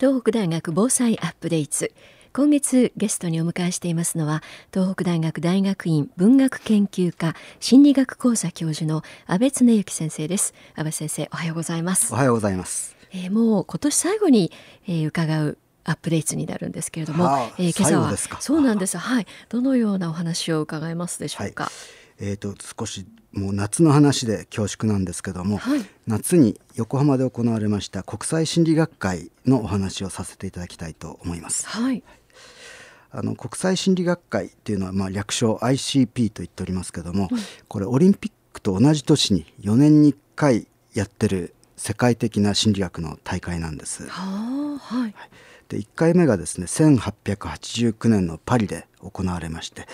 東北大学防災アップデート。今月ゲストにお迎えしていますのは東北大学大学院文学研究科心理学講座教授の安倍恒之先生です。安倍先生おはようございます。おはようございます、えー、もう今年最後に、えー、伺うアップデートになるんですけれども、はあ、えー、今朝はそうなんです。はい。どのようなお話を伺えますでしょうか、はい、えっ、ー、と少しもう夏の話で恐縮なんですけども、はい、夏に横浜で行われました国際心理学会のお話をさせていただきたいと思います。はい。あの国際心理学会っていうのはまあ略称 ICP と言っておりますけども、うん、これオリンピックと同じ年に4年に1回やってる世界的な心理学の大会なんです。ははい、で1回目がですね1889年のパリで行われまして、はい、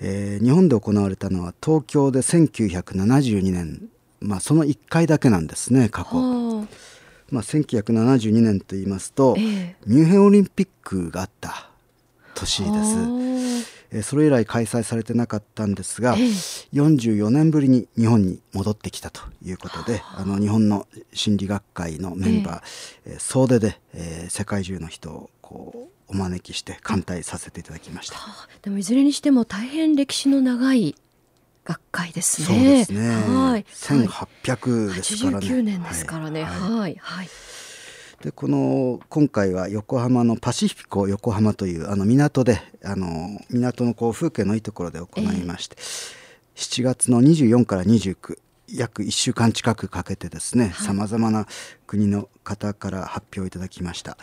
えー、日本で行われたのは東京で1972年、まあ、その1回だけなんですね過去。まあ、1972年と言いますと、えー、ミュンヘンオリンピックがあった年です。えそれ以来開催されてなかったんですが、えー、44年ぶりに日本に戻ってきたということであ。の日本の心理学会のメンバー、えー、総出で、えー、世界中の人をこうお招きして歓待させていただきました。でもいずれにしても大変歴史の長い学会ですね。そうですね。はい。1800ですからね。89年ですからね。はい、はい、はいでこの今回は横浜のパシフィコ横浜というあの港であの港のこう風景のいいところで行いまして、えー、7月の24から29約1週間近くかけてですねさまざまな国の方から発表いただきました、はい、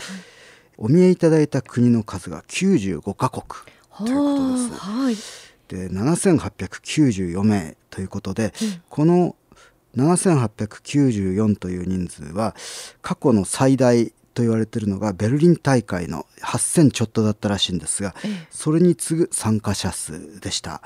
お見えいただいた国の数が95カ国。ということです。はい、で7894名。ということで、うん、この7894という人数は過去の最大と言われているのがベルリン大会の8,000ちょっとだったらしいんですが、それに次ぐ参加者数でした。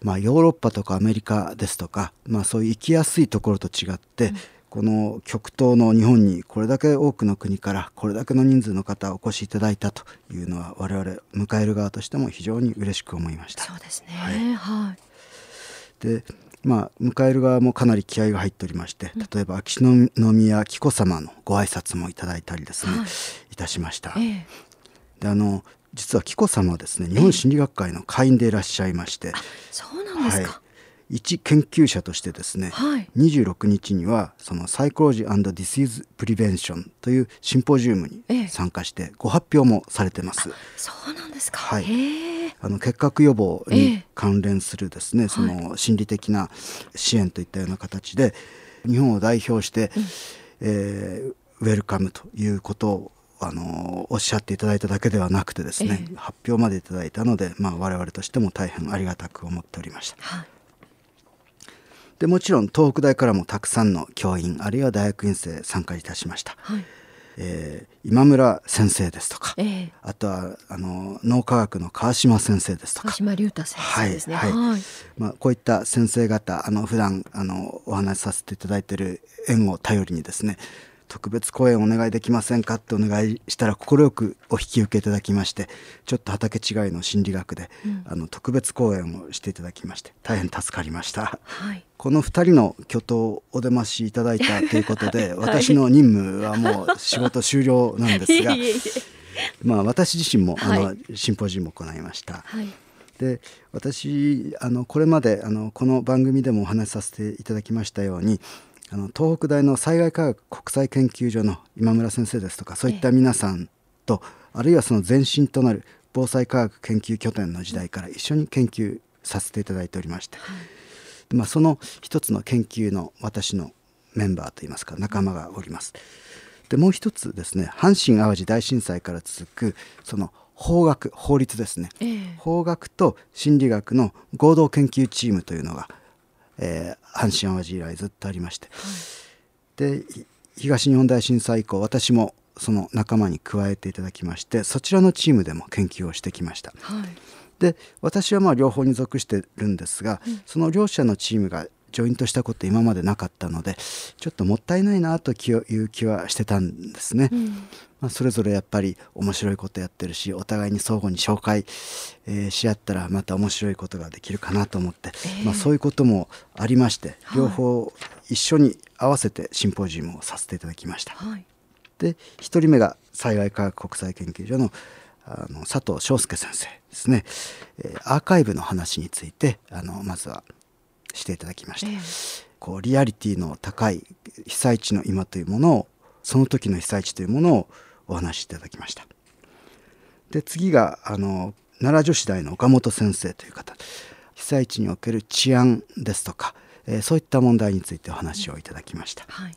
まあ、ヨーロッパとかアメリカですとか、まあ、そういう行きやすいところと違って、うん、この極東の日本にこれだけ多くの国からこれだけの人数の方お越しいただいたというのは我々迎える側としても非常に嬉しく思いました。そうですね、はい、はい、でまあ、迎える側もかなり気合が入っておりまして例えば秋篠宮紀子さまのご挨拶もいただいたりですね、はい、いたしました。えであの実は紀子さまはですね日本心理学会の会員でいらっしゃいまして、そうなんですか、はい一研究者としてですね、はい、26日にはそのサイコロジーディシーズプリベンションというシンポジウムに参加してご発表もされてます。ええ、そうなんですか。はい。あの結核予防に関連するですね、え、その心理的な支援といったような形で日本を代表して、うん、えー、ウェルカムということをあのおっしゃっていただいただけではなくてですね、発表までいただいたので、まあ、我々としても大変ありがたく思っておりました。はいでもちろん東北大からもたくさんの教員あるいは大学院生参加いたしました。はい。えー、今村先生ですとか、えー、あとはあの脳科学の川島先生ですとか。川島隆太先生ですね、はい。はい、まあ、こういった先生方あの普段あのお話しさせていただいている縁を頼りにですね特別講演お願いできませんかってお願いしたら快くお引き受けいただきましてちょっと畑違いの心理学で、うん、あの特別講演をしていただきまして大変助かりました、はい、この2人の巨頭お出ましいただいたということで、はい、私の任務はもう仕事終了なんですが まあ私自身もあの、シンポジウムを行いました。はい。で私あのこれまであのこの番組でもお話しさせていただきましたようにあの東北大の災害科学国際研究所の今村先生ですとかそういった皆さんと、あるいはその前身となる防災科学研究拠点の時代から一緒に研究させていただいておりまして、まあ、その一つの研究の私のメンバーといいますか仲間がおります。でもう一つですね阪神・淡路大震災から続くその法学法律ですね、えー、法学と心理学の合同研究チームというのがえー、阪神・淡路以来ずっとありまして、はい、で東日本大震災以降私もその仲間に加えていただきましてそちらのチームでも研究をしてきました。はい、で私はまあ両方に属してるんですが、うん、その両者のチームがジョイントしたこと今までなかったのでちょっともったいないなという気はしてたんですね。うん。まあ、それぞれやっぱり面白いことやってるしお互いに相互に紹介、えー、し合ったらまた面白いことができるかなと思って、えー、まあ、そういうこともありまして、両方一緒に合わせてシンポジウムをさせていただきました。はい。で1人目が災害科学国際研究所のあの佐藤翔介先生ですね、えー、アーカイブの話についてあのまずはしていただきました、えー、こうリアリティの高い被災地の今というものをその時の被災地というものをお話しいただきました。で次があの奈良女子大の岡本先生という方。被災地における治安ですとか、えー、そういった問題についてお話をいただきました、はい、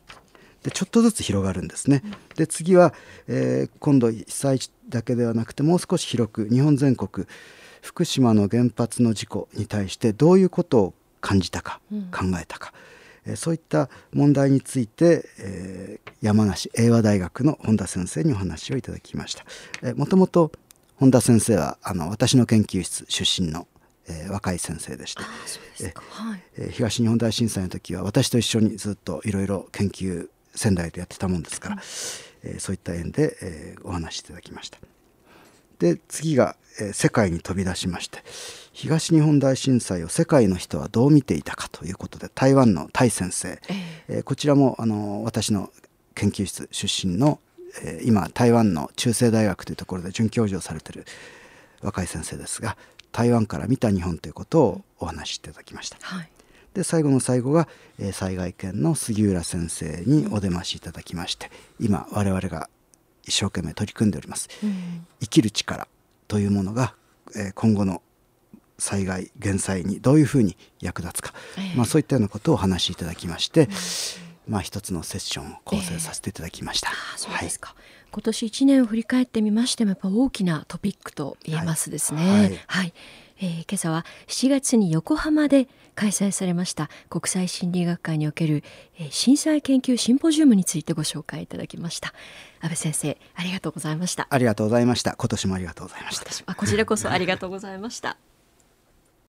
でちょっとずつ広がるんですね、で次は、えー、今度被災地だけではなくてもう少し広く日本全国福島の原発の事故に対してどういうことを感じたか、考えたか、えー、そういった問題について、えー、山梨英和大学の本田先生にお話をいただきました。えー、もともと本田先生はあの私の研究室出身の、えー、若い先生でして、えー、東日本大震災の時は私と一緒にずっといろいろ研究仙台でやってたもんですから、えー、そういった縁で、えー、お話しいただきました。で次が、えー、世界に飛び出しまして東日本大震災を世界の人はどう見ていたかということで台湾のタイ先生、えー、こちらもあの私の研究室出身のえ今台湾の中世大学というところで准教授をされている若い先生ですが台湾から見た日本ということをお話しいただきました。はい、で最後の最後が、えー、災害研の杉浦先生にお出ましいただきまして今我々が一生懸命取り組んでおります、うん、生きる力というものが、えー、今後の災害減災にどういうふうに役立つか、えー、まあ、そういったようなことをお話しいただきまして、うん。まあ、一つのセッションを構成させていただきました。えー、そうですか、はい、今年1年を振り返ってみましてもやっぱ大きなトピックと言えますですね。はい、はい。はい、えー、今朝は7月に横浜で開催されました国際心理学会における、えー、震災研究シンポジウムについてご紹介いただきました。安倍先生ありがとうございました。ありがとうございました。今年もありがとうございました。あこちらこそありがとうございました